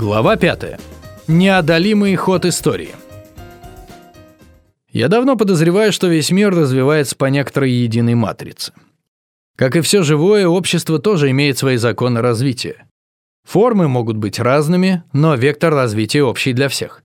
Глава 5. Неодолимый ход истории. Я давно подозреваю, что весь мир развивается по некоторой единой матрице. Как и все живое, общество тоже имеет свои законы развития. Формы могут быть разными, но вектор развития общий для всех.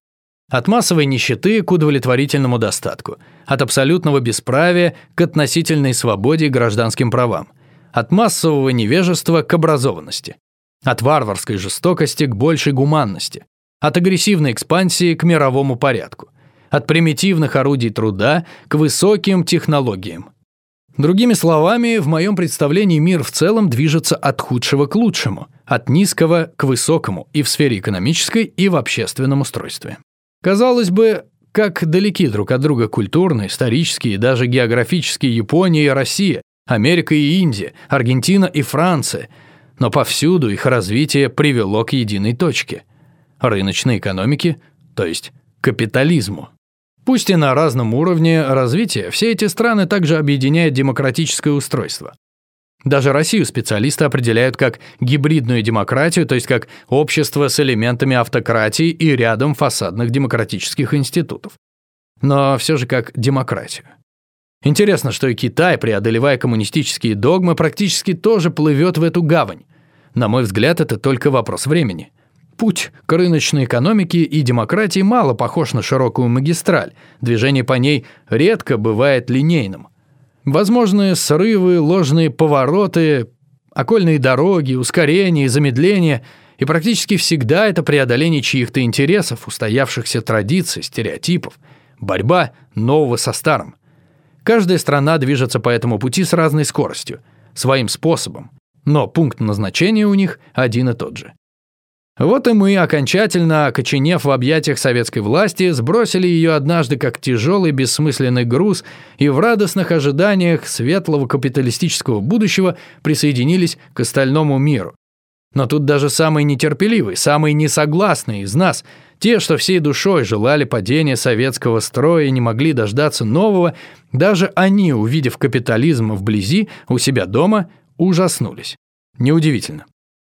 От массовой нищеты к удовлетворительному достатку, от абсолютного бесправия к относительной свободе и гражданским правам, от массового невежества к образованности. От варварской жестокости к большей гуманности. От агрессивной экспансии к мировому порядку. От примитивных орудий труда к высоким технологиям. Другими словами, в моем представлении мир в целом движется от худшего к лучшему, от низкого к высокому и в сфере экономической, и в общественном устройстве. Казалось бы, как далеки друг от друга культурно, исторически и даже географически Япония и Россия, Америка и Индия, Аргентина и Франция – но повсюду их развитие привело к единой точке – рыночной экономике, то есть капитализму. Пусть и на разном уровне развития, все эти страны также объединяет демократическое устройство. Даже Россию специалисты определяют как гибридную демократию, то есть как общество с элементами автократии и рядом фасадных демократических институтов. Но все же как демократию. Интересно, что и Китай, преодолевая коммунистические догмы, практически тоже плывет в эту гавань. На мой взгляд, это только вопрос времени. Путь к рыночной экономике и демократии мало похож на широкую магистраль. Движение по ней редко бывает линейным. Возможны срывы, ложные повороты, окольные дороги, ускорения и замедления, и практически всегда это преодоление чьих-то интересов, устоявшихся традиций, стереотипов, борьба нового со старым – Каждая страна движется по этому пути с разной скоростью, своим способом, но пункт назначения у них один и тот же. Вот и мы, окончательно окоченев в объятиях советской власти, сбросили ее однажды как тяжелый бессмысленный груз и в радостных ожиданиях светлого капиталистического будущего присоединились к остальному миру. Но тут даже самый нетерпеливый, самый несогласный из нас – те, что всей душой желали падения советского строя и не могли дождаться нового, даже они, увидев капитализм вблизи, у себя дома, ужаснулись. Неудивительно.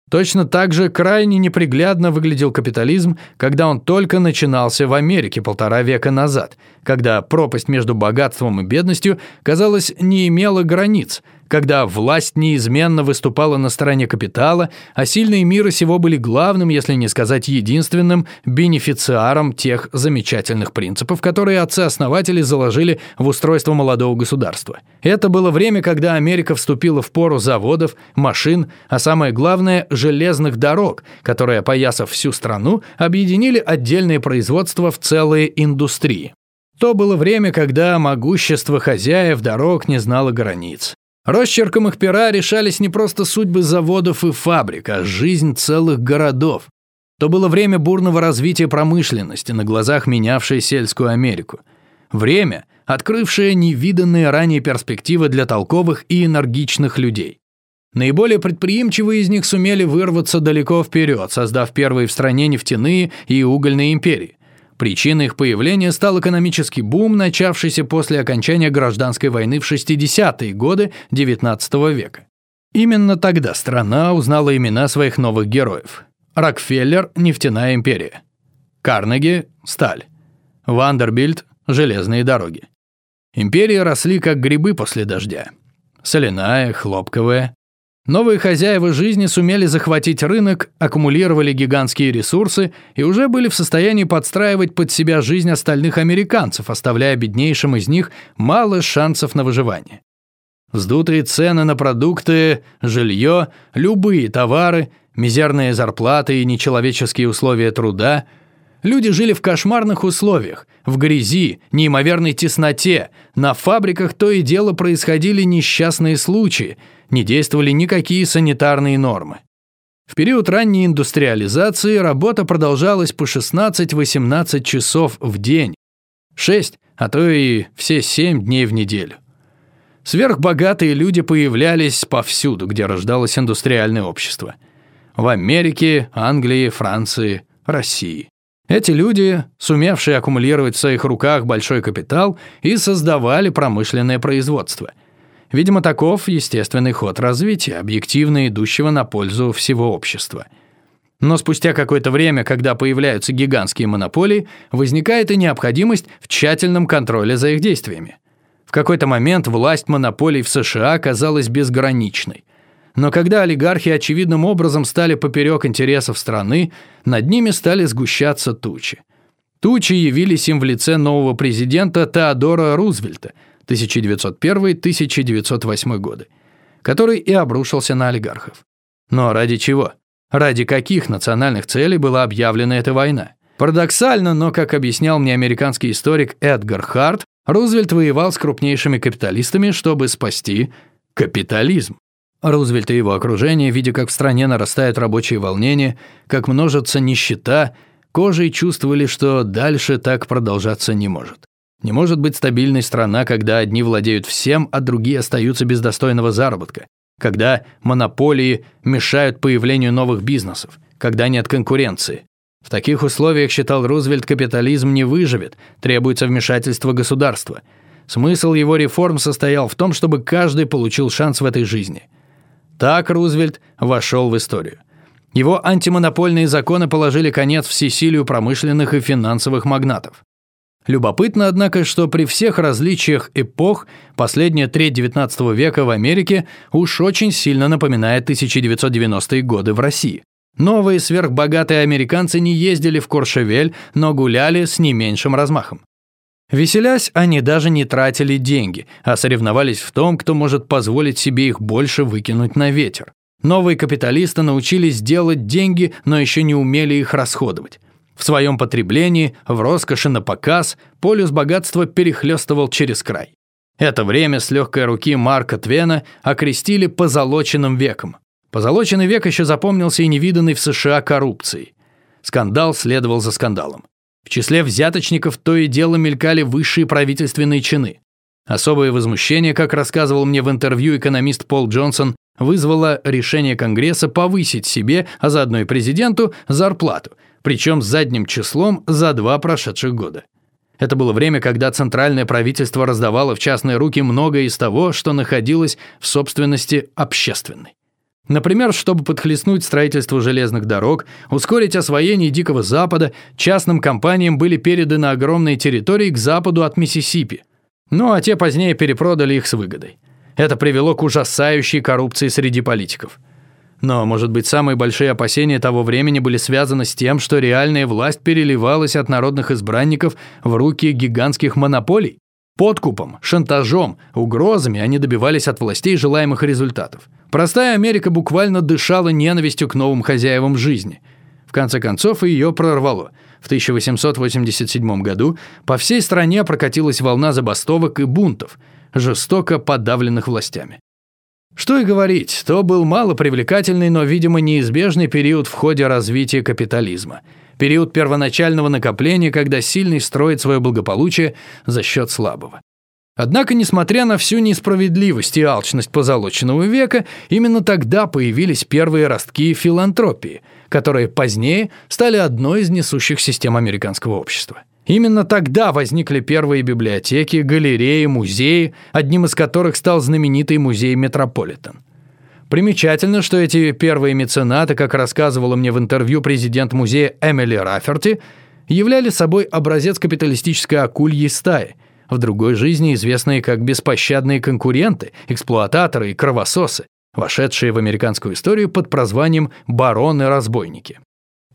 Точно так же крайне неприглядно выглядел капитализм, когда он только начинался в Америке полтора века назад, когда пропасть между богатством и бедностью, казалось, не имела границ – когда власть неизменно выступала на стороне капитала, а сильные мира сего были главным, если не сказать единственным, бенефициаром тех замечательных принципов, которые отцы-основатели заложили в устройство молодого государства. Это было время, когда Америка вступила в пору заводов, машин, а самое главное – железных дорог, которые, опоясав всю страну, объединили отдельные производства в целые индустрии. То было время, когда могущество хозяев дорог не знало границ. Росчерком их пера решались не просто судьбы заводов и фабрик, а жизнь целых городов. То было время бурного развития промышленности, на глазах менявшей сельскую Америку. Время, открывшее невиданные ранее перспективы для толковых и энергичных людей. Наиболее предприимчивые из них сумели вырваться далеко вперед, создав первые в стране нефтяные и угольные империи. Причиной их появления стал экономический бум, начавшийся после окончания гражданской войны в 60-е годы XIX века. Именно тогда страна узнала имена своих новых героев. Рокфеллер – нефтяная империя. Карнеги – сталь. Вандербильд – железные дороги. Империи росли как грибы после дождя. Соляная, хлопковая, Новые хозяева жизни сумели захватить рынок, аккумулировали гигантские ресурсы и уже были в состоянии подстраивать под себя жизнь остальных американцев, оставляя беднейшим из них мало шансов на выживание. Вздутые цены на продукты, жилье, любые товары, мизерные зарплаты и нечеловеческие условия труда – Люди жили в кошмарных условиях, в грязи, неимоверной тесноте, на фабриках то и дело происходили несчастные случаи – не действовали никакие санитарные нормы. В период ранней индустриализации работа продолжалась по 16-18 часов в день, 6, а то и все 7 дней в неделю. Сверхбогатые люди появлялись повсюду, где рождалось индустриальное общество. В Америке, Англии, Франции, России. Эти люди, сумевшие аккумулировать в своих руках большой капитал, и создавали промышленное производство – Видимо, таков естественный ход развития, объективно идущего на пользу всего общества. Но спустя какое-то время, когда появляются гигантские монополии, возникает и необходимость в тщательном контроле за их действиями. В какой-то момент власть монополий в США казалась безграничной. Но когда олигархи очевидным образом стали поперек интересов страны, над ними стали сгущаться тучи. Тучи явились им в лице нового президента Теодора Рузвельта 1901-1908 годы, который и обрушился на олигархов. Но ради чего? Ради каких национальных целей была объявлена эта война? Парадоксально, но, как объяснял мне американский историк Эдгар Харт, Рузвельт воевал с крупнейшими капиталистами, чтобы спасти капитализм. Рузвельт и его окружение, видя, как в стране нарастают рабочие волнения, как множится нищета, кожей чувствовали, что дальше так продолжаться не может. Не может быть стабильной страна, когда одни владеют всем, а другие остаются без достойного заработка, когда монополии мешают появлению новых бизнесов, когда нет конкуренции. В таких условиях, считал Рузвельт, капитализм не выживет, требуется вмешательство государства. Смысл его реформ состоял в том, чтобы каждый получил шанс в этой жизни. Так Рузвельт вошел в историю. Его антимонопольные законы положили конец всесилию промышленных и финансовых магнатов. Любопытно, однако, что при всех различиях эпох последняя треть XIX века в Америке уж очень сильно напоминает 1990-е годы в России. Новые сверхбогатые американцы не ездили в Коршевель, но гуляли с не меньшим размахом. Веселясь, они даже не тратили деньги, а соревновались в том, кто может позволить себе их больше выкинуть на ветер. Новые капиталисты научились делать деньги, но еще не умели их расходовать. В своем потреблении, в роскоши на показ, полюс богатства перехлестывал через край. Это время с легкой руки Марка Твена окрестили позолоченным веком. Позолоченный век еще запомнился и невиданный в США коррупцией. Скандал следовал за скандалом. В числе взяточников то и дело мелькали высшие правительственные чины. Особое возмущение, как рассказывал мне в интервью экономист Пол Джонсон, вызвало решение Конгресса повысить себе, а заодно и президенту, зарплату – причем задним числом за два прошедших года. Это было время, когда центральное правительство раздавало в частные руки многое из того, что находилось в собственности общественной. Например, чтобы подхлестнуть строительство железных дорог, ускорить освоение Дикого Запада, частным компаниям были переданы огромные территории к западу от Миссисипи. Ну а те позднее перепродали их с выгодой. Это привело к ужасающей коррупции среди политиков. Но, может быть, самые большие опасения того времени были связаны с тем, что реальная власть переливалась от народных избранников в руки гигантских монополий? Подкупом, шантажом, угрозами они добивались от властей желаемых результатов. Простая Америка буквально дышала ненавистью к новым хозяевам жизни. В конце концов, ее прорвало. В 1887 году по всей стране прокатилась волна забастовок и бунтов, жестоко подавленных властями. Что и говорить, то был малопривлекательный, но, видимо, неизбежный период в ходе развития капитализма. Период первоначального накопления, когда сильный строит свое благополучие за счет слабого. Однако, несмотря на всю несправедливость и алчность позолоченного века, именно тогда появились первые ростки филантропии, которые позднее стали одной из несущих систем американского общества. Именно тогда возникли первые библиотеки, галереи, музеи, одним из которых стал знаменитый музей Метрополитен. Примечательно, что эти первые меценаты, как рассказывала мне в интервью президент музея Эмили Раферти, являли собой образец капиталистической акульей стаи, в другой жизни известные как беспощадные конкуренты, эксплуататоры и кровососы, вошедшие в американскую историю под прозванием «бароны-разбойники».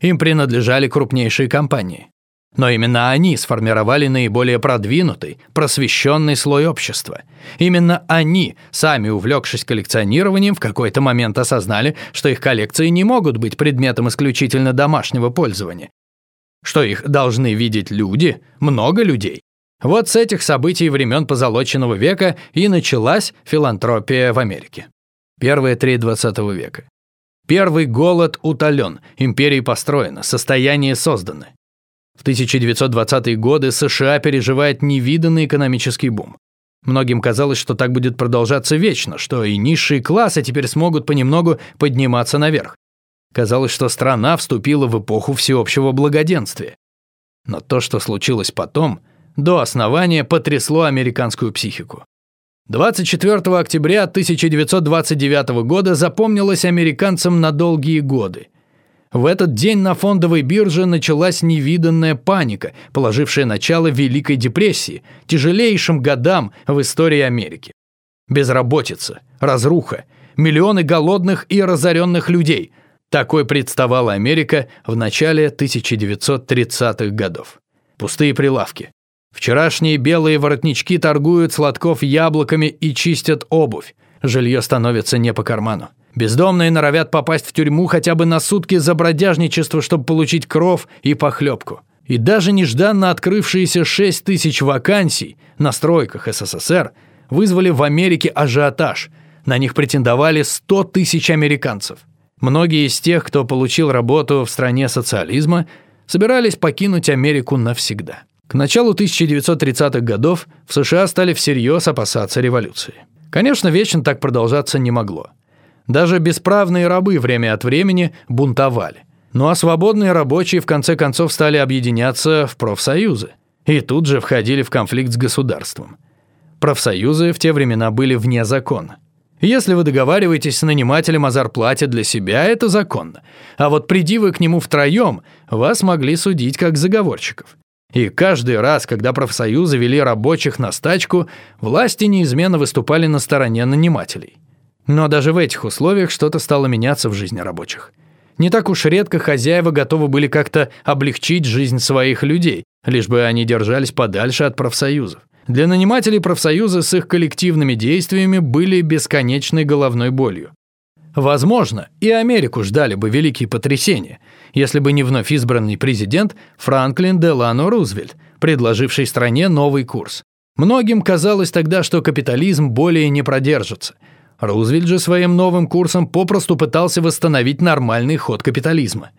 Им принадлежали крупнейшие компании. Но именно они сформировали наиболее продвинутый, просвещенный слой общества. Именно они, сами увлекшись коллекционированием, в какой-то момент осознали, что их коллекции не могут быть предметом исключительно домашнего пользования. Что их должны видеть люди, много людей. Вот с этих событий времен позолоченного века и началась филантропия в Америке. Первые три XX века. Первый голод утолен, империи построена, состояние создано. В 1920-е годы США переживает невиданный экономический бум. Многим казалось, что так будет продолжаться вечно, что и низшие классы теперь смогут понемногу подниматься наверх. Казалось, что страна вступила в эпоху всеобщего благоденствия. Но то, что случилось потом, до основания потрясло американскую психику. 24 октября 1929 года запомнилось американцам на долгие годы. В этот день на фондовой бирже началась невиданная паника, положившая начало Великой депрессии, тяжелейшим годам в истории Америки. Безработица, разруха, миллионы голодных и разоренных людей – такой представала Америка в начале 1930-х годов. Пустые прилавки. Вчерашние белые воротнички торгуют сладков яблоками и чистят обувь. Жилье становится не по карману. Бездомные норовят попасть в тюрьму хотя бы на сутки за бродяжничество, чтобы получить кров и похлебку. И даже нежданно открывшиеся 6 тысяч вакансий на стройках СССР вызвали в Америке ажиотаж. На них претендовали 100 тысяч американцев. Многие из тех, кто получил работу в стране социализма, собирались покинуть Америку навсегда. К началу 1930-х годов в США стали всерьез опасаться революции. Конечно, вечно так продолжаться не могло. Даже бесправные рабы время от времени бунтовали. Ну а свободные рабочие в конце концов стали объединяться в профсоюзы. И тут же входили в конфликт с государством. Профсоюзы в те времена были вне закона. Если вы договариваетесь с нанимателем о зарплате для себя, это законно. А вот приди вы к нему втроем, вас могли судить как заговорщиков. И каждый раз, когда профсоюзы вели рабочих на стачку, власти неизменно выступали на стороне нанимателей. Но даже в этих условиях что-то стало меняться в жизни рабочих. Не так уж редко хозяева готовы были как-то облегчить жизнь своих людей, лишь бы они держались подальше от профсоюзов. Для нанимателей профсоюзы с их коллективными действиями были бесконечной головной болью. Возможно, и Америку ждали бы великие потрясения, если бы не вновь избранный президент Франклин Делано Рузвельт, предложивший стране новый курс. Многим казалось тогда, что капитализм более не продержится – Рузвельт же своим новым курсом попросту пытался восстановить нормальный ход капитализма.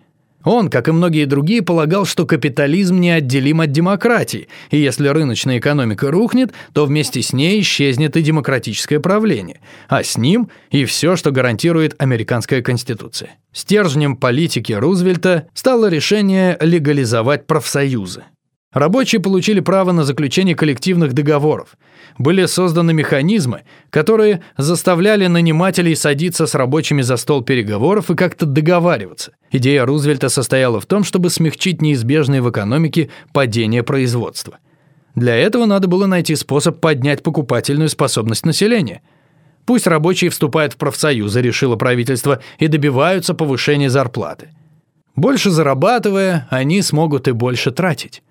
Он, как и многие другие, полагал, что капитализм неотделим от демократии, и если рыночная экономика рухнет, то вместе с ней исчезнет и демократическое правление, а с ним и все, что гарантирует американская конституция. Стержнем политики Рузвельта стало решение легализовать профсоюзы. Рабочие получили право на заключение коллективных договоров. Были созданы механизмы, которые заставляли нанимателей садиться с рабочими за стол переговоров и как-то договариваться. Идея Рузвельта состояла в том, чтобы смягчить неизбежное в экономике падение производства. Для этого надо было найти способ поднять покупательную способность населения. Пусть рабочие вступают в профсоюзы, решило правительство, и добиваются повышения зарплаты. Больше зарабатывая, они смогут и больше тратить.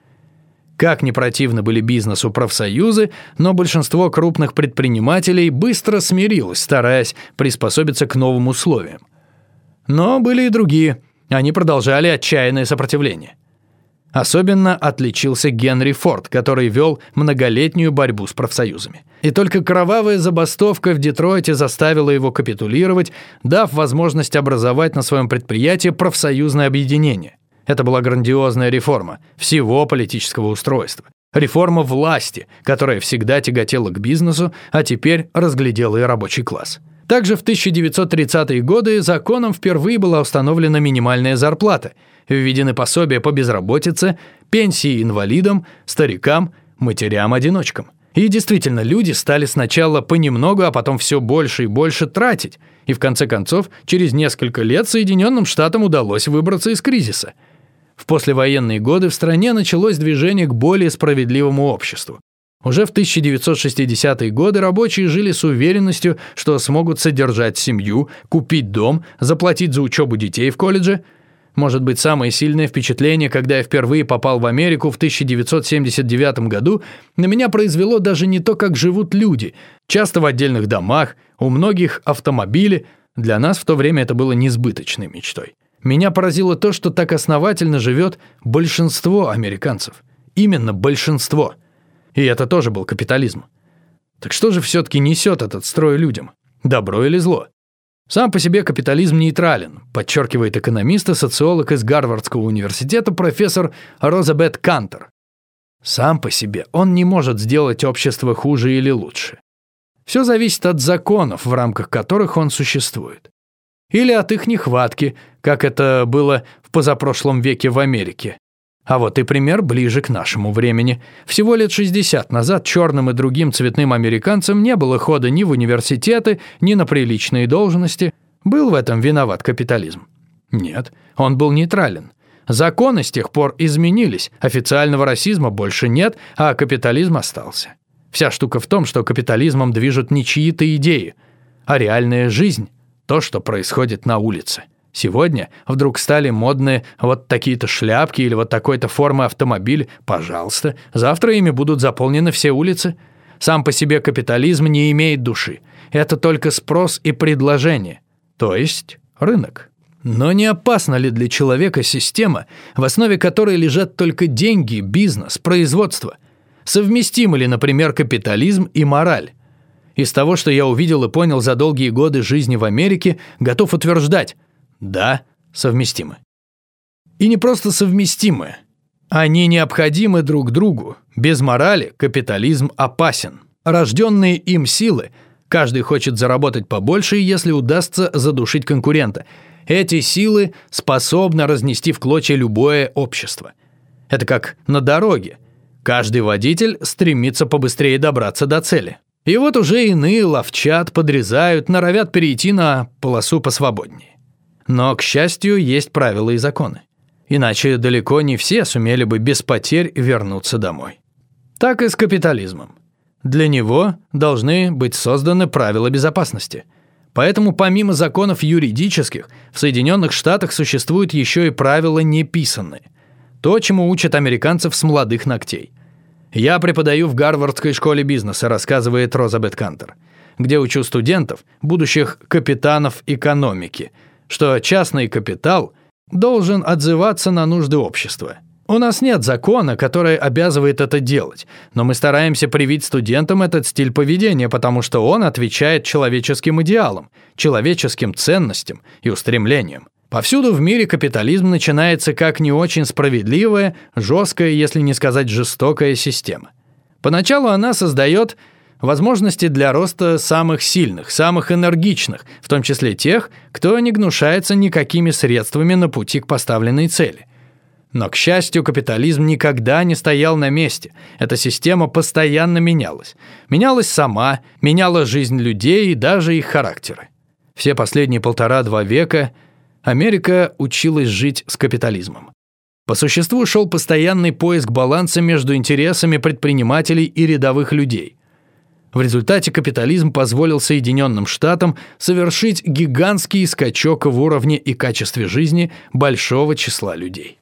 Как не противно были бизнесу профсоюзы, но большинство крупных предпринимателей быстро смирилось, стараясь приспособиться к новым условиям. Но были и другие. Они продолжали отчаянное сопротивление. Особенно отличился Генри Форд, который вел многолетнюю борьбу с профсоюзами. И только кровавая забастовка в Детройте заставила его капитулировать, дав возможность образовать на своем предприятии профсоюзное объединение. Это была грандиозная реформа всего политического устройства. Реформа власти, которая всегда тяготела к бизнесу, а теперь разглядела и рабочий класс. Также в 1930-е годы законом впервые была установлена минимальная зарплата, введены пособия по безработице, пенсии инвалидам, старикам, матерям-одиночкам. И действительно, люди стали сначала понемногу, а потом все больше и больше тратить. И в конце концов, через несколько лет Соединенным Штатам удалось выбраться из кризиса – в послевоенные годы в стране началось движение к более справедливому обществу. Уже в 1960-е годы рабочие жили с уверенностью, что смогут содержать семью, купить дом, заплатить за учебу детей в колледже. Может быть, самое сильное впечатление, когда я впервые попал в Америку в 1979 году, на меня произвело даже не то, как живут люди. Часто в отдельных домах, у многих автомобили. Для нас в то время это было несбыточной мечтой. Меня поразило то, что так основательно живет большинство американцев. Именно большинство. И это тоже был капитализм. Так что же все-таки несет этот строй людям? Добро или зло? Сам по себе капитализм нейтрален, подчеркивает экономист и социолог из Гарвардского университета профессор Розабет Кантер. Сам по себе он не может сделать общество хуже или лучше. Все зависит от законов, в рамках которых он существует или от их нехватки, как это было в позапрошлом веке в Америке. А вот и пример ближе к нашему времени. Всего лет 60 назад черным и другим цветным американцам не было хода ни в университеты, ни на приличные должности. Был в этом виноват капитализм. Нет, он был нейтрален. Законы с тех пор изменились, официального расизма больше нет, а капитализм остался. Вся штука в том, что капитализмом движут не чьи-то идеи, а реальная жизнь, то, что происходит на улице. Сегодня вдруг стали модные вот такие-то шляпки или вот такой-то формы автомобиль, пожалуйста, завтра ими будут заполнены все улицы. Сам по себе капитализм не имеет души. Это только спрос и предложение, то есть рынок. Но не опасна ли для человека система, в основе которой лежат только деньги, бизнес, производство? Совместимы ли, например, капитализм и мораль? Из того, что я увидел и понял за долгие годы жизни в Америке, готов утверждать – да, совместимы. И не просто совместимы. Они необходимы друг другу. Без морали капитализм опасен. Рожденные им силы, каждый хочет заработать побольше, если удастся задушить конкурента. Эти силы способны разнести в клочья любое общество. Это как на дороге. Каждый водитель стремится побыстрее добраться до цели. И вот уже иные ловчат, подрезают, норовят перейти на полосу посвободнее. Но, к счастью, есть правила и законы. Иначе далеко не все сумели бы без потерь вернуться домой. Так и с капитализмом. Для него должны быть созданы правила безопасности. Поэтому помимо законов юридических, в Соединенных Штатах существуют еще и правила неписанные. То, чему учат американцев с молодых ногтей. Я преподаю в Гарвардской школе бизнеса, рассказывает Розабет Кантер, где учу студентов, будущих капитанов экономики – что частный капитал должен отзываться на нужды общества. У нас нет закона, который обязывает это делать, но мы стараемся привить студентам этот стиль поведения, потому что он отвечает человеческим идеалам, человеческим ценностям и устремлениям. Повсюду в мире капитализм начинается как не очень справедливая, жесткая, если не сказать жестокая система. Поначалу она создает возможности для роста самых сильных, самых энергичных, в том числе тех, кто не гнушается никакими средствами на пути к поставленной цели. Но, к счастью, капитализм никогда не стоял на месте. Эта система постоянно менялась. Менялась сама, меняла жизнь людей и даже их характеры. Все последние полтора-два века Америка училась жить с капитализмом. По существу шел постоянный поиск баланса между интересами предпринимателей и рядовых людей – в результате капитализм позволил Соединенным Штатам совершить гигантский скачок в уровне и качестве жизни большого числа людей.